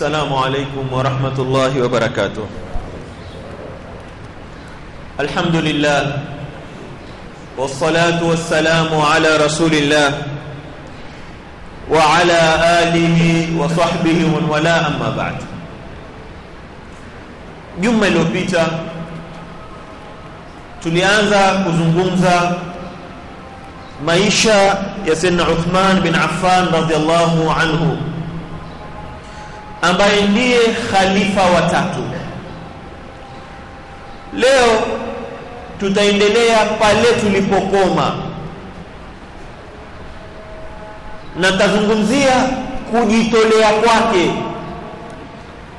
السلام عليكم ورحمة الله وبركاته. الحمد لله والصلاة والسلام على رسول الله وعلى آله وصحبه ومن والاه أما بعد. juma iliyopita tulianza kuzungumza maisha ya Sayyidina Uthman bin Affan radhiallahu anhu. Ambaye ndiye khalifa wa tatu. Leo tutaendelea pale tulipokoma na tazungumzia kujitolea kwake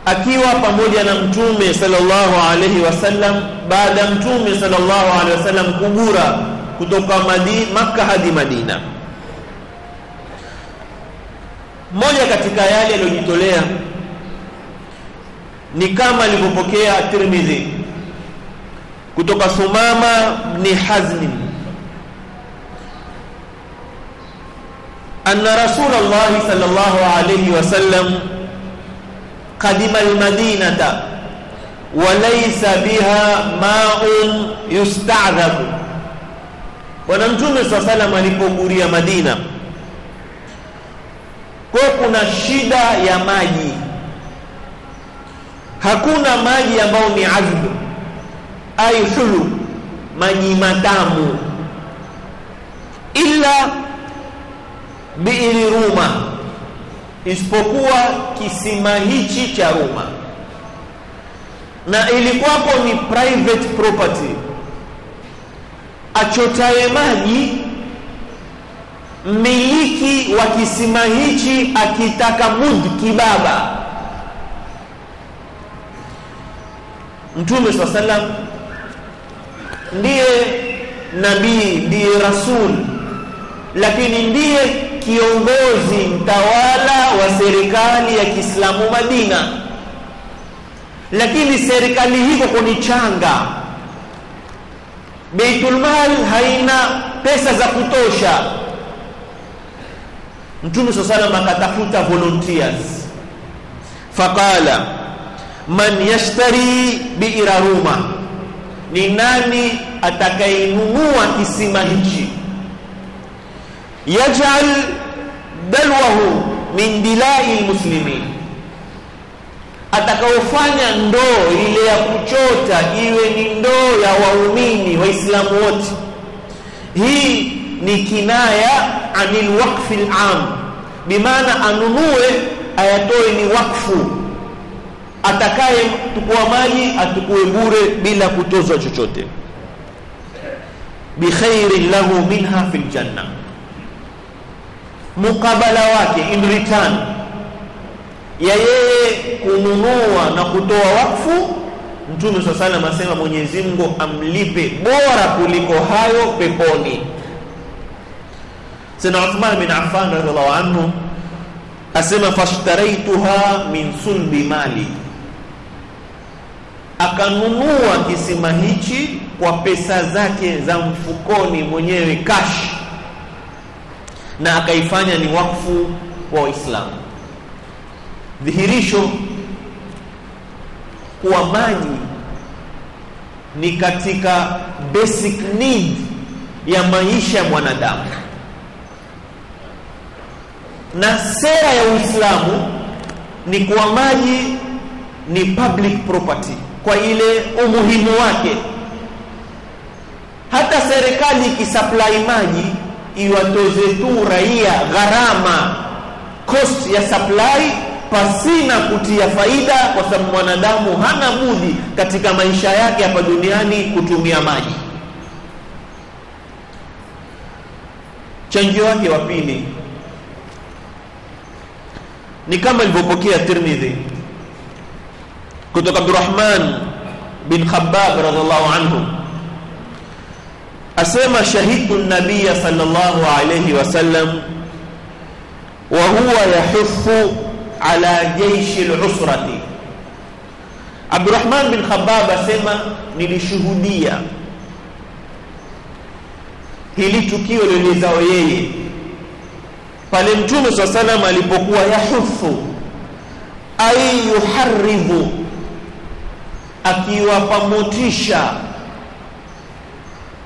akiwa pamoja na mtume sallallahu alaihi wasallam baada ya mtume sallallahu alaihi wasallam kugura kutoka Madina Makka hadi Madina. Moja katika yale aliyojitolea ni kama alivyopokea Tirmidhi. Kutoka Sumama bni Hazm anna Rasulullah sallallahu alayhi wasallam qadima almadinata wa laysa biha ma'un yusta'dhabu. Bwana mtume saa salam alipoguria Madina kwa kuna shida ya maji hakuna maji ambayo ni azbu. Ay hulu. Maji matamu. Illa biiri Ruma. Isipokuwa kisima hichi cha Ruma. Na ilikuwapo ni private property. Achotaye maji mmiliki wa kisima hichi akitaka mud kibaba mtume wa sallam ndiye nabii ndiye rasul lakini ndiye kiongozi mtawala wa serikali ya Kiislamu Madina. Lakini serikali hiko kuni changa. Baitul Mal haina pesa za kutosha. Mtume swalla sallam akatafuta volunteers. Faqala man yashtari bi'ra Ruma ni nani atakayinunua kisima hichi? Yaj'al dalwahu min dilai muslimin. Atakaofanya ndoo ile ya kuchota iwe ni ndoo ya waumini waislamu wote. Hii ni kinaya anil waqfi al-am bimaana anunue ayatoe ni wakfu atakaye tukua mali atukue bure bila kutozwa chochote. Bikhairin lahu minha fi janna. Mukabala wake in return ya yeye kununua na kutoa wakfu mtume saa salam asema mwenyezi mungu amlipe bora kuliko hayo peponi. Sina uthman bin affan radiallahu anhu asema fashtaraituha min sulbi mali akanunua kisima hichi kwa pesa zake za mfukoni mwenyewe cash. Na akaifanya ni wakfu wa waislamu. Dhihirisho kuwa maji ni katika basic need ya maisha ya mwanadamu. Na sera ya Uislamu ni kuwa maji ni public property kwa ile umuhimu wake. Hata serikali ikisupply maji iwatoze tu raia gharama. Cost ya supply pasina kutia faida kwa sababu mwanadamu hana budi katika maisha yake hapa duniani kutumia maji. Chanjo wake wa pili ni kama ilivyopokea Tirmidhi kutoka Abdurrahman bin Khabbab radhiallahu anhu. Asema shahidu an-nabiy sallallahu alayhi wasallam wa huwa yahuthu ala jeishi al-usrati Abdurrahman bin Khabbab asema nilishuhudia hili tukio lilizao yeye pale mtume swalla alipokuwa yahuthu ay yuharridhu akiwapa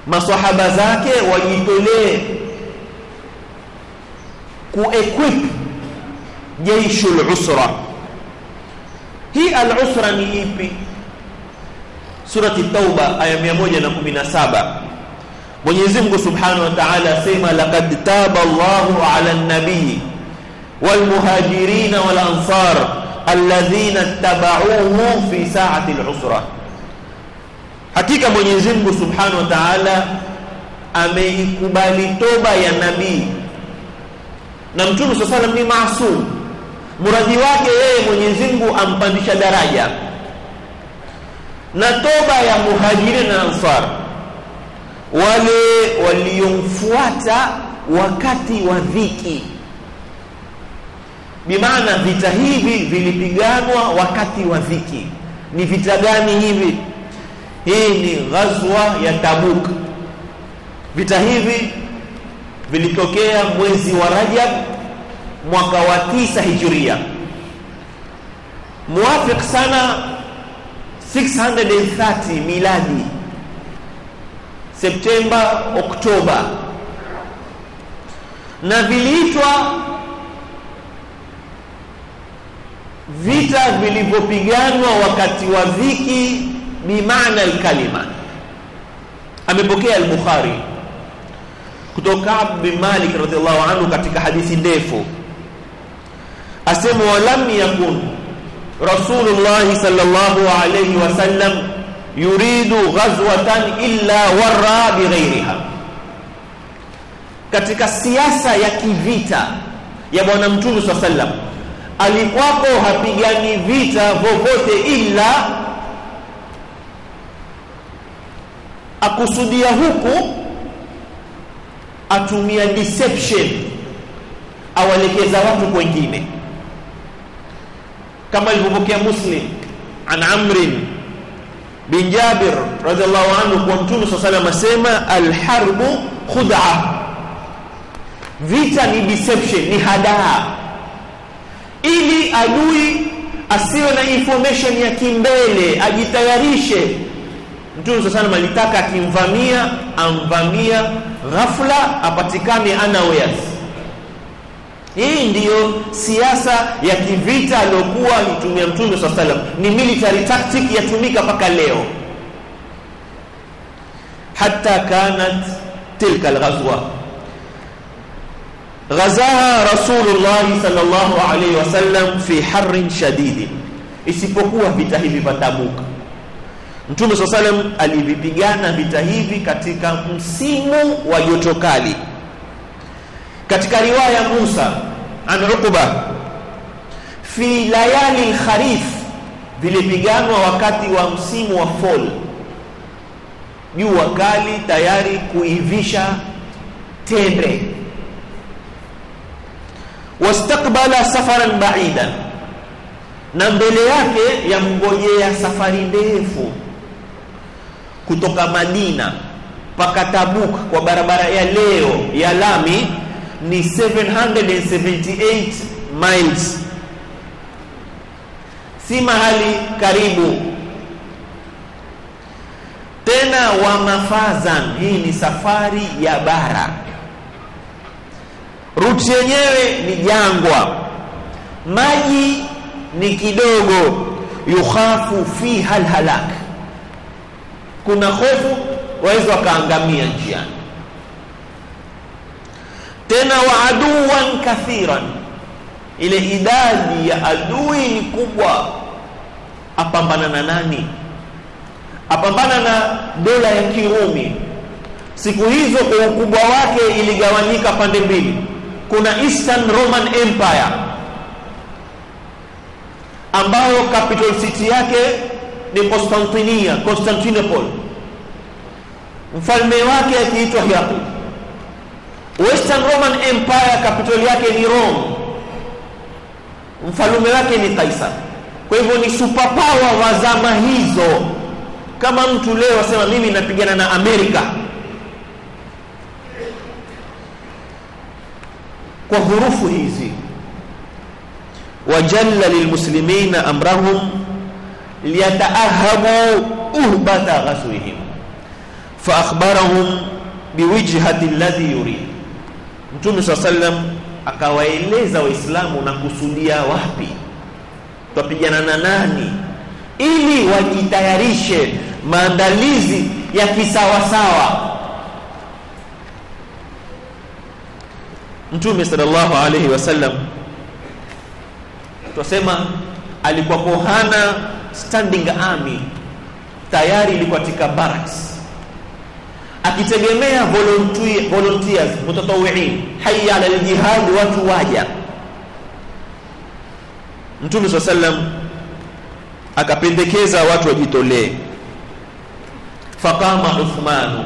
masahaba zake wajitolee kuequip jeishu lusra hii alusra ni ipi? Surati tauba aya 117 mwenyezimngu Subhanahu wa Ta'ala asema laqad taba Allahu 'ala lnabiii walmuhajirina walansar alladhina tabauhu fi sa'ati al-usra. Hakika Mwenyezi Mungu Subhanahu wa Ta'ala ameikubali toba ya nabii. Na mtume swalla salam ni maasum. Muradi wake yeye Mwenyezi Mungu ampandisha daraja. Na toba ya muhajirin na ansar wale waliomfuata wakati wa dhiki bimaana vita hivi vilipiganwa wakati wa dhiki. Ni vita gani hivi? Hii ni ghazwa ya Tabuk. Vita hivi vilitokea mwezi wa Rajab mwaka wa tisa hijiria. Muwafiq sana 630 miladi. Septemba Oktoba na viliitwa vita vilivyopiganwa wakati wa dhiki bimaana alkalima. Amepokea al-Bukhari kutoka Abu bin Malik radhiallahu anhu katika hadithi ndefu. Asema walam yakun Rasulullah sallallahu alayhi wasallam yuridu ghazwatan illa warra bighairiha katika siasa ya kivita ya bwana mtume swalla sallam alikuwapo hapigani vita vovote ila akusudia huku atumia deception awalekeza watu kwengine. Kama ilivyopokea muslim an amrin bin Jabir radhiallahu anhu kwa mtume saa salam asema alharbu khud'a. Vita ni deception ni hadaa ili adui asiwe na information ya kimbele ajitayarishe. Mtume sasa sana alitaka akimvamia amvamia ghafla apatikane unawares. Hii ndiyo siasa ya kivita aliyokuwa alitumia mtume swalla salam ni military tactic yatumika mpaka leo. Hatta kanat tilka alghazwa ghazaha rasulullah sallallahu alayhi wasallam fi harrin shadidin, isipokuwa vita hivi vya Tabuk mtume swalla salam alivipigana vita hivi katika msimu wa joto kali. Katika riwaya Musa an Uqba fi layali al-kharif vilipiganwa wakati wa msimu wa fall. Jua kali tayari kuivisha tende wastaqbala safaran ba'idan. Na mbele yake yamngojea safari ndefu. Kutoka Madina paka Tabuk kwa barabara ya leo ya lami ni 778 miles. Si mahali karibu. Tena wa mafazan hii ni safari ya bara ruti yenyewe ni jangwa. Maji ni kidogo. Yukhafu fiha alhalak. Kuna hofu waweza wakaangamia njiani. Tena wa aduwan kathiran. Ile idadi ya adui ni kubwa. Apambana na nani? Apambana na dola ya Kirumi. Siku hizo kwa ukubwa wake iligawanyika pande mbili kuna Eastern Roman Empire ambayo capital city yake ni Constantinia Constantinople. Mfalme wake akiitwa Heraclius Western Roman Empire capital yake ni Rome. Mfalme wake ni Kaisar kwa hivyo ni superpower wa zama hizo. Kama mtu leo asema mimi napigana na Amerika kwa hurufu hizi. Wajalla lilmuslimina amrahum liyataahabu uhbata ghaswihim. Faakhbarahum biwijhati alladhi yurid. Mtume saa sallam akawaeleza waislamu na kusudia wapi? Twapigana na nani? Ili wajitayarishe maandalizi ya kisawasawa mtume sallallahu alaihi wasallam twasema alikuwa kohana standing army tayari ilikuwa katika barracks. Akitegemea volunteer, volunteers mutatawiin hayya ala aljihad watu waja. Mtume sallallahu sallam akapendekeza watu wajitolee. Faqama uthmanu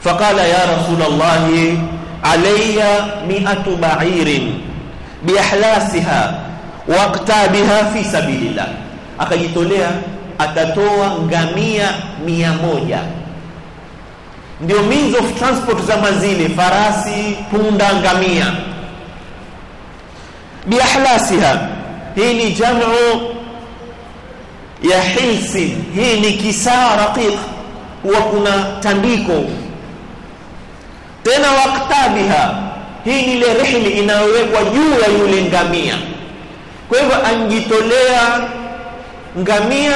faqala ya rasul alaya miatu bairin biahlasiha waktabiha fi sabilillah. Akajitolea atatoa ngamia mia moja ndio means of transport zama zile farasi punda ngamia. Biahlasiha. Hii ni jamu ya hilsin. Hii ni kisaa raqiq huwa kuna tandiko tena waktabiha. Hii ni ile rihli inayowekwa juu ya yule ngamia. Kwa hivyo anjitolea ngamia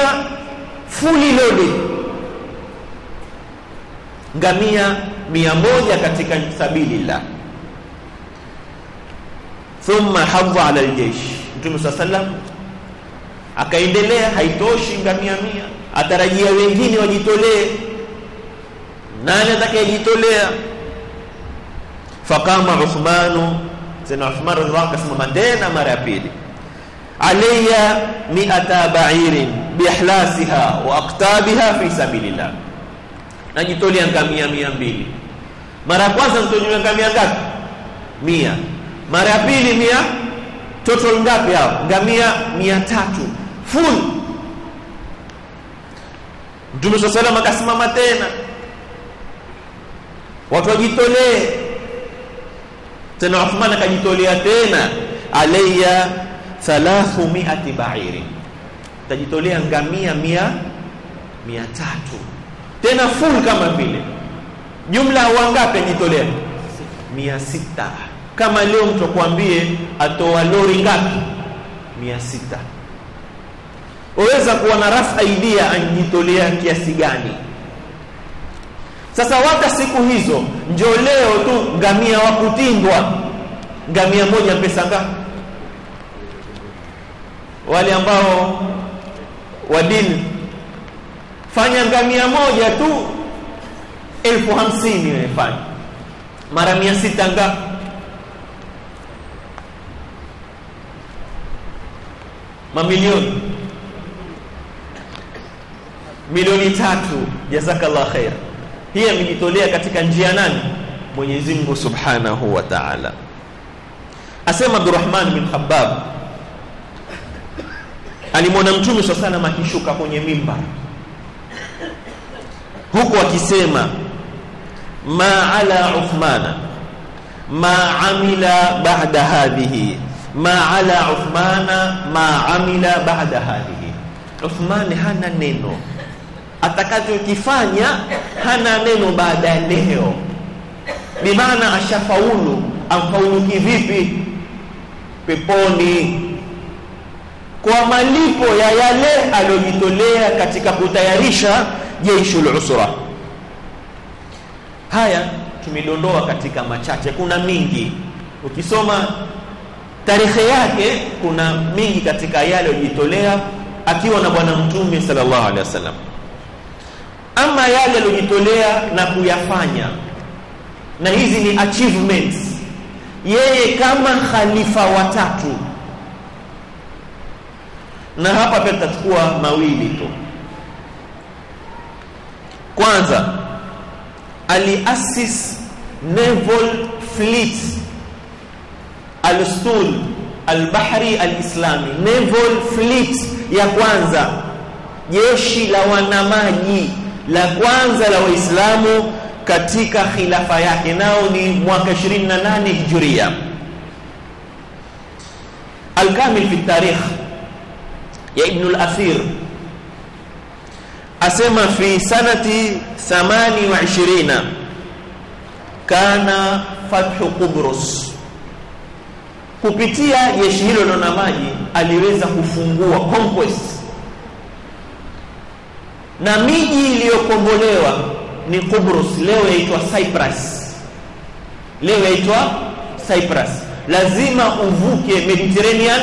fully loaded. Ngamia mia moja katika sabilillah. Thumma hadha ala aljeish mtume saa sallam akaendelea haitoshi ngamia mia. Atarajia wengine wajitolee. Nani atakayejitolea faqama uthmanu sena uthman radhiallahu kasimama tena mara ya pili alayya mi'ata ba'irin biihlasiha wa aqtabiha fi sabilillah. Najitolea ngamia mia mbili. Mara ya kwanza mtojua ngamia ngapi? Mia. Mara ya pili mia? Total ngapi hapo ngamia mia tatu. Full. Mtume saa salam akasimama tena. Watu wajitolee tena uthman akajitolea tena alayya thalathu miati bairin tajitolea ngamia mia mia tatu. Tena full kama vile. Jumla wangapi ajitolea? Mia sita. Kama leo mtu akwambie atoa lori ngapi? Mia sita. Waweza kuwa na rough idea anjitolea kiasi gani sasa wata siku hizo njo leo tu ngamia wa kutindwa. Ngamia moja pesa ngapi? Wale ambao wa dini fanya ngamia moja tu elfu hamsini wefanya mara mia sita ngapi? Mamilioni. Milioni tatu. Jazakallah khair hii amejitolea katika njia nani? Mwenyezi Mungu Subhanahu wa Ta'ala. Asema Abdurrahman bin Khabbab alimwona mtume swalla salam akishuka kwenye mimba huku akisema ma ala uthmana ma amila ba'da hadhihi ma ala uthmana ma amila ba'da hadhihi. Uthman hana neno atakachokifanya hana neno baada ya leo. Bimaana ashafaulu. Amfaulu kivipi peponi. Kwa malipo ya yale aliyojitolea katika kutayarisha jeishul usra. Haya tumedondoa katika machache. Kuna mingi. Ukisoma tarehe yake kuna mingi katika yale aliyojitolea akiwa na bwana mtume sallallahu alaihi wasallam ama yale aliyojitolea na kuyafanya. Na hizi ni achievements. Yeye kama khalifa watatu na hapa pia tutachukua mawili tu. Kwanza aliasis naval fleet al-ustul al-bahri al-islami. Naval fleet ya kwanza. Jeshi la wanamaji la kwanza la waislamu katika khilafa yake. Nao ni mwaka 28 hijria. Alkamil fi tarikh ya Ibn al-Athir asema fi sanati 28 kana fathu Qubrus. Kupitia jeshi hilo na maji aliweza kufungua conquest na miji iliyokombolewa ni Kubrus, leo yaitwa Cyprus. Leo yaitwa Cyprus. Lazima uvuke Mediterranean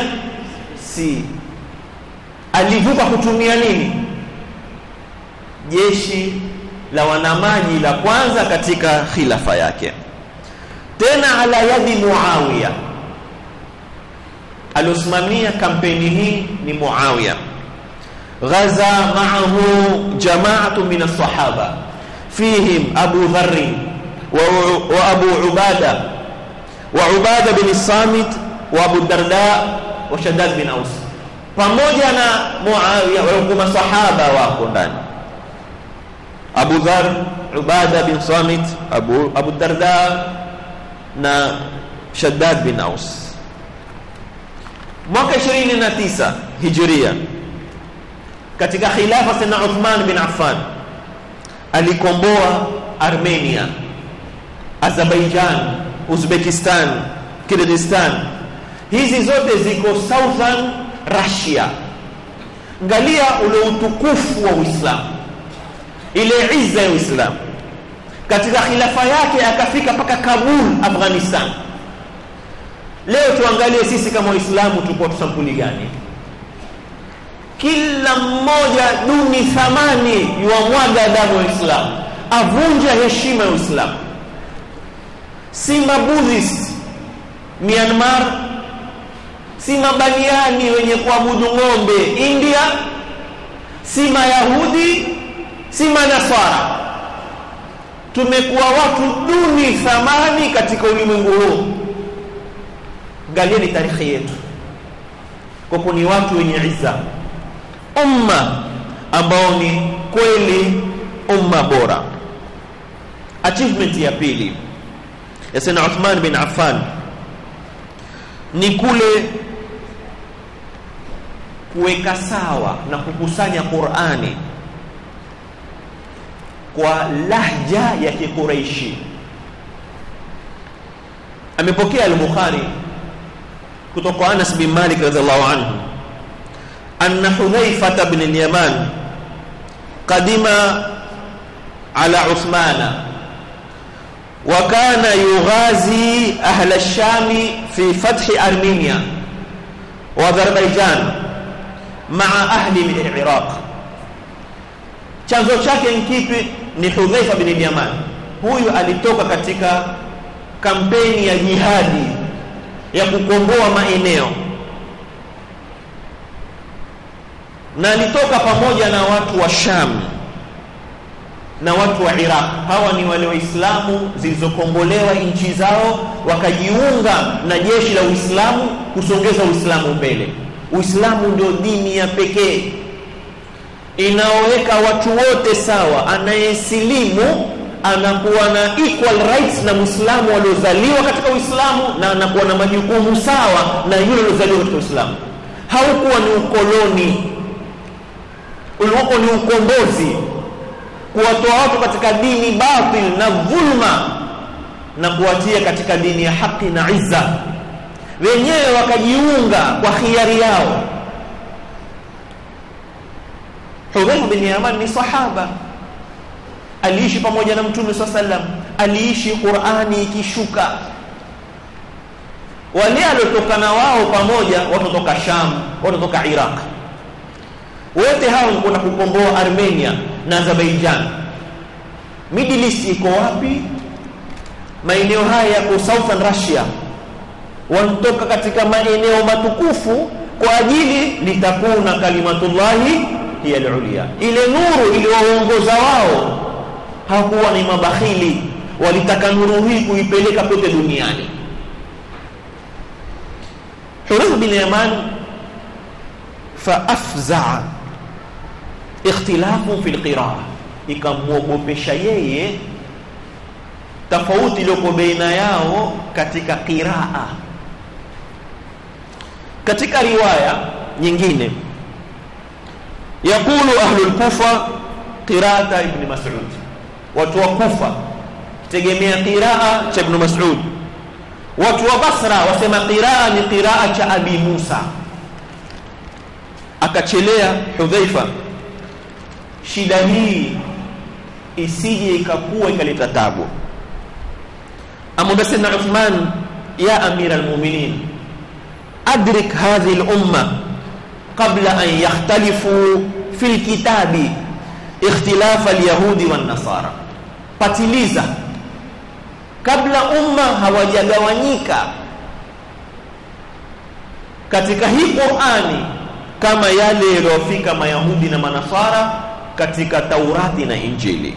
Sea. Alivuka kutumia nini? Jeshi la wanamaji la kwanza katika khilafa yake. Tena ala yadi Muawiya. Aliosimamia kampeni hii ni Muawiya ghaza ma'ahu jama'atu min as-sahaba. Fihim Abu Dharr wa, wa Abu Ubada wa Ubada bin Samit wa Abu Darda wa Shaddad bin Aus. Pamoja na Muawiya walikuwa masahaba wako ndani. Abu Dhar Ubada bin Samit Abu Abu Darda na Shaddad bin Aus. Mwaka 29 Hijria katika khilafa sana Uthman bin Affan alikomboa Armenia Azerbaijan Uzbekistan Kyrgyzstan hizi zote ziko southern Russia. Angalia ule utukufu wa Uislamu ile izza ya Uislamu. Katika khilafa yake akafika mpaka Kabul Afghanistan. Leo tuangalie sisi kama waislamu tuko tusampuli gani kila mmoja duni thamani yuamwaga damu ya Uislamu. Avunja heshima ya Uislamu. Si mabuddhist Myanmar. Si mabaniani wenye kuabudu ng'ombe India. Si mayahudi si manaswara tumekuwa watu duni thamani katika ulimwengu huu. Angalieni tarikhi yetu. Kwa ni watu wenye izza umma ambao ni kweli umma bora. Achievement ya pili ya sana Uthman bin Affan ni kule kuweka sawa na kukusanya Qur'ani kwa lahja ya Kikureishi amepokea al-Bukhari kutoka Anas bin Malik radhiallahu anhu anna Hudhaifa ibn al-Yaman qadima ala Uthmana wa kana yughazi ahla ash-Sham fi fath Armenia wa Azerbaijan ma'a ahli al-Iraq. Chanzo chake ni kipi? Ni Hudhaifa bin al-Yaman. Huyu alitoka katika kampeni ya jihadi ya kukomboa maeneo na alitoka pamoja na watu wa Sham na watu wa Iraq. Hawa ni wale waislamu zilizokombolewa nchi zao wakajiunga na jeshi la Uislamu kusongeza Uislamu mbele. Uislamu ndio dini ya pekee inaoweka watu wote sawa. Anayesilimu anakuwa na equal rights na Muislamu aliozaliwa katika Uislamu na anakuwa na majukumu sawa na yule aliozaliwa katika Uislamu. Haukuwa ni ukoloni, ulikuwa ni ukombozi, kuwatoa watu katika dini batil na dhulma na kuwatia katika dini ya haki na izza. Wenyewe wakajiunga kwa khiari yao. Hudhaifa bin Yaman ni sahaba. Aliishi pamoja na mtume swalla sallam aliishi Qur'ani ikishuka. Wale aliotokana wao pamoja watotoka Sham watotoka Iraq wote hao walikuwa kukomboa Armenia na Azerbaijan. Middle East iko wapi? Maeneo haya yako Southern Russia. Wanatoka katika maeneo matukufu kwa ajili litakuna kalimatullahi hiya al-ulya. Ile nuru iliyoongoza wao hakuwa ni mabakhili. Walitaka nuru hii kuipeleka kote duniani. Hurayth bin Yaman faafzaa ikhtilafu fi qiraa. Ikamwogopesha yeye tofauti iliyoko baina yao katika qiraa. Katika riwaya nyingine yaqulu ahlul kufa qiraata ibn mas'ud. Watu wa kufa tegemea qiraa cha ibn mas'ud. Watu wa basra wasema qiraa ni qiraa cha abi musa. Akachelea hudhaifa shida hii isije ikakuwa ikaleta tabu. Amwambia sayyidina uthman ya amira almu'minin adrik hadhihi al-umma qabla an yakhtalifu fi al-kitabi ikhtilaf al-yahudi wan-nasara patiliza. Kabla umma hawajagawanyika katika hii Qur'ani kama yale yaliyofika mayahudi na manasara katika Taurati na Injili.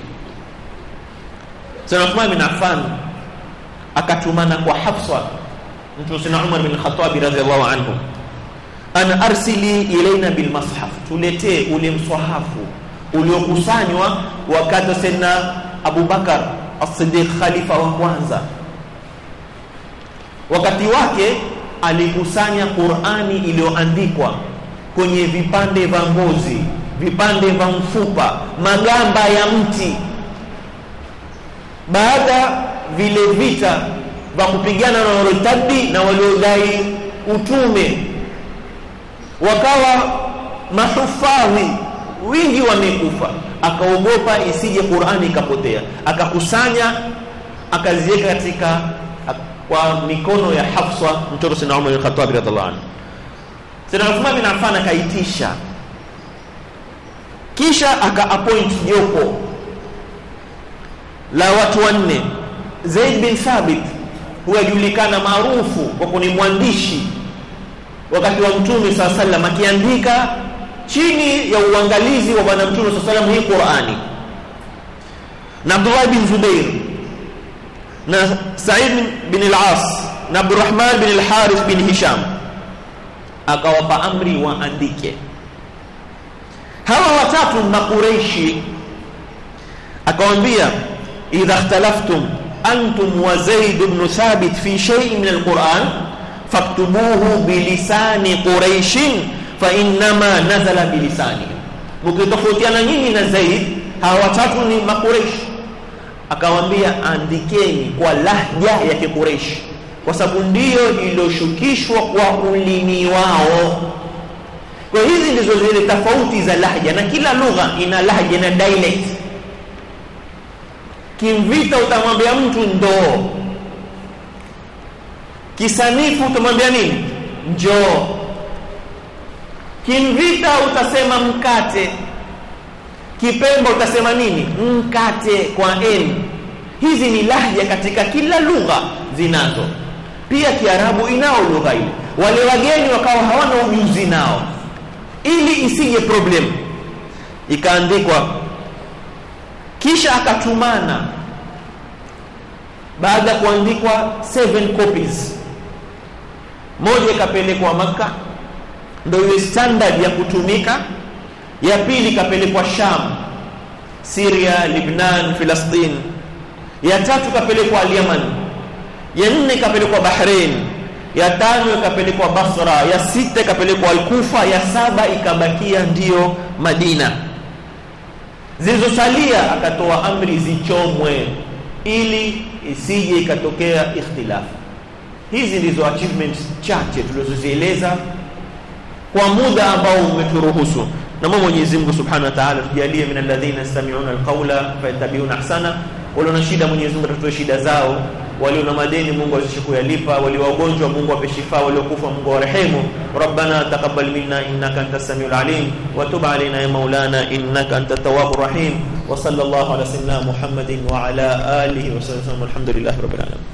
Sayyidina Uthman bin Affan akatumana kwa Hafsa mtu Sayyidina Umar bin Khattab radhiallahu anhu. An arsili ilaina bil mashaf tuletee ule mswahafu uliokusanywa wakati Sayyidina Abubakar as-Siddiq khalifa wa kwanza. Wakati wake alikusanya Qur'ani iliyoandikwa kwenye vipande vya ngozi vipande vya mfupa magamba ya mti. Baada vile vita vya kupigana na warotadi na waliodai utume wakawa mahufadhi wingi wamekufa. Akaogopa isije Qur'ani ikapotea. Akakusanya akaziweka katika kwa mikono ya Hafsa mtoto Sayyidina Umar bin Khattab radhiallahu anhu. Sayyidina Uthman bin Affan akaitisha kisha aka appoint jopo la watu wanne. Zaid bin Thabit huyajulikana maarufu kwa ni mwandishi wakati wa Mtume SAW sallam akiandika chini ya uangalizi wa bwana Mtume SAW sallam hii Qur'ani. Na Abdullah bin Zubair na Sa'id bin al-As na Abdurrahman bin al-Harith bin Hisham akawapa amri waandike hawa watatu makureishi akawambia idha ikhtalaftum antum wa zaid ibn thabit fi shay'in min alquran faktubuhu bilisani quraishin fa innama nazala bilisani mkitofautiana nyinyi na zaid hawa watatu ni makureishi akawambia andikeni kwa lahja ya kikureishi kwa sababu ndiyo iliyoshukishwa kwa ulimi wao kwa hizi ndizo zile tofauti za lahja na kila lugha ina lahja na dialect. Kimvita utamwambia mtu ndoo. Kisanifu utamwambia nini? Njoo. Kimvita utasema mkate. Kipembo utasema nini? Mkate kwa n. Hizi ni lahja katika kila lugha zinazo. Pia kiarabu inao lugha ile wale wageni wakawa hawana ujuzi nao ili isije problem. Ikaandikwa kisha akatumana. Baada ya kuandikwa seven copies. Moja ikapelekwa maka ndio ile standard ya kutumika. Ya pili ikapelekwa sham syria Lebanon Palestine. Ya tatu ikapelekwa al-yaman ya nne ikapelekwa bahrain ya tano ikapelekwa basra ya sita ikapelekwa al-kufa ya saba ikabakia ndiyo madina. Zilizosalia akatoa amri zichomwe ili isije ikatokea ikhtilafu. Hizi ndizo achievements chache tulizozieleza kwa muda ambao umeturuhusu. Na Mwenyezi Mungu Subhanahu wa Ta'ala tujalie min alladhina yastami'una alqawla fayattabi'una ahsana. Wala na shida Mwenyezi Mungu atatoe shida zao walio na madeni Mungu azishe kuyalipa walio wagonjwa Mungu ape shifa waliokufa Mungu warehemu ربنا تقبل منا انك انت السميع العليم وتب علينا يا مولانا انك انت التواب الرحيم وصلى الله على سيدنا محمد وعلى اله وصحبه وسلم الحمد لله رب العالمين